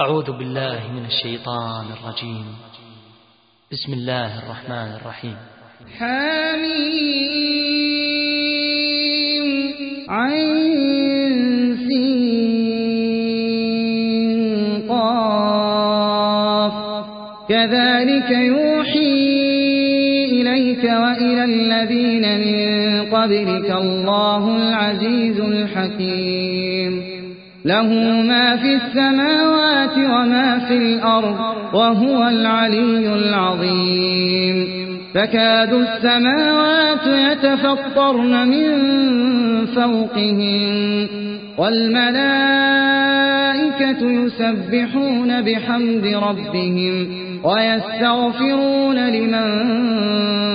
أعوذ بالله من الشيطان الرجيم. بسم الله الرحمن الرحيم. حميم عين سين قاف. كذلك يوحي إليك وإلى الذين من قبلك الله العزيز الحكيم. له ما في السماوات وما في الأرض وهو العلي العظيم. تكاد السماوات يتفطرن من فوقهم والملائكة يسبحون بحمد ربهم ويستغفرون لمن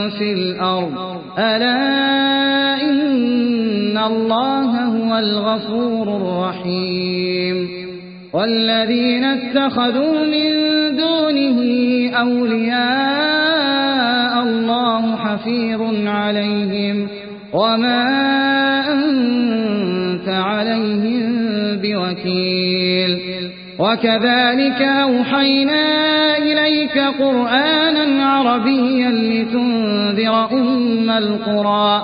في الأرض. ألا إن الله هو الغفور الرحيم والذين اتخذوا من دونه أولياء الله حفيظ عليهم وما أنت عليهم بوكيل وكذلك أوحينا إليك قرآنا عربيا لتنذر أم القرى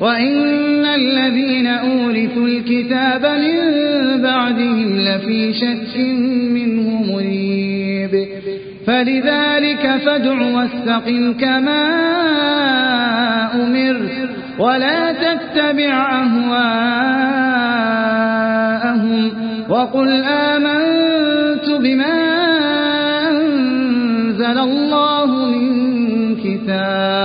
وإن الذين أورثوا الكتاب من بعدهم لفي شك منه مريب فلذلك فادع واستقم كما أمر ولا تتبع أهواءهم وقل آمنت بما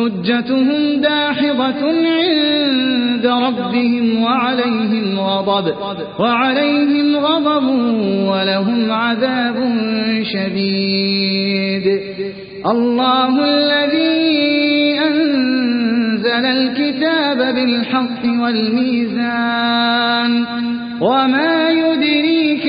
حجتهم داحضة عند ربهم وعليهم غضب وعليهم غضب ولهم عذاب شديد. الله الذي أنزل الكتاب بالحق والميزان وما يدريك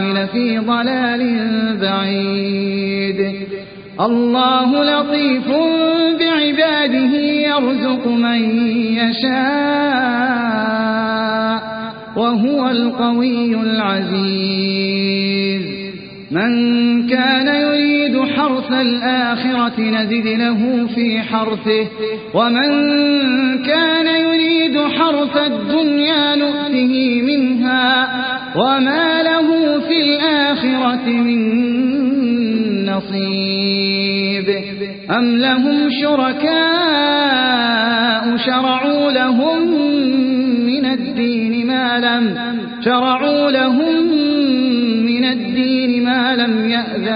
لفي ضلال بعيد. الله لطيف بعباده يرزق من يشاء وهو القوي العزيز. من كان يريد حرث الآخرة نزد له في حرثه. ومن كان يريد حرث الدنيا نؤته منها. وما له في الآخرة من نصيب. أم لهم شركاء شرعوا لهم من الدين ما لم شرعوا لهم من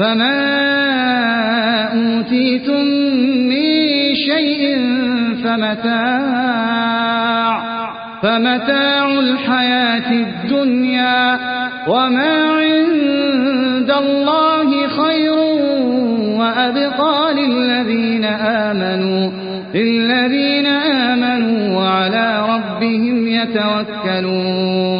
فما أوتيتم من شيء فمتاع فمتاع الحياة الدنيا وما عند الله خير وأبقى للذين آمنوا للذين آمنوا وعلى ربهم يتوكلون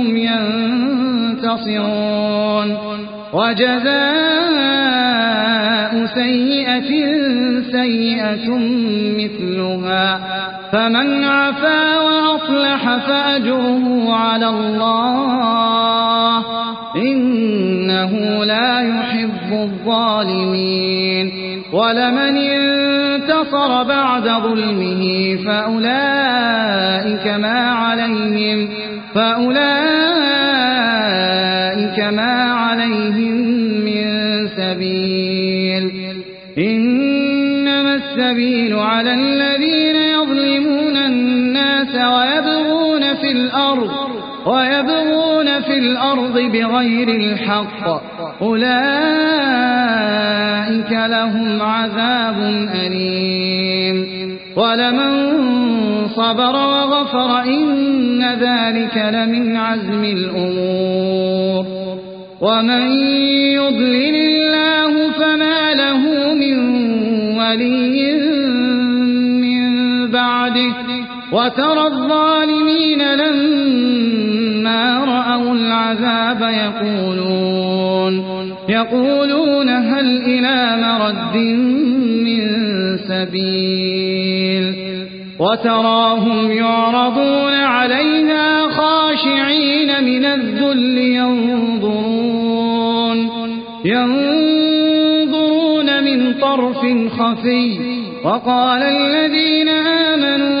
ينتصرون وجزاء سيئة سيئة مثلها. فمن عفا وأصلح فأجره على الله. إنه لا يحب الظالمين. ولمن انتصر بعد ظلمه فأولئك ما عليهم. فأولئك على الذين يظلمون الناس ويبغون في الأرض ويبغون في الأرض بغير الحق أولئك لهم عذاب أليم. ولمن صبر وغفر إن ذلك لمن عزم الأمور. ومن يضلل الله فما له من ولي وترى الظالمين لما رأوا العذاب يقولون يقولون هل إلى مرد من سبيل وتراهم يعرضون عليها خاشعين من الذل ينظرون ينظرون من طرف خفي وقال الذين آمنوا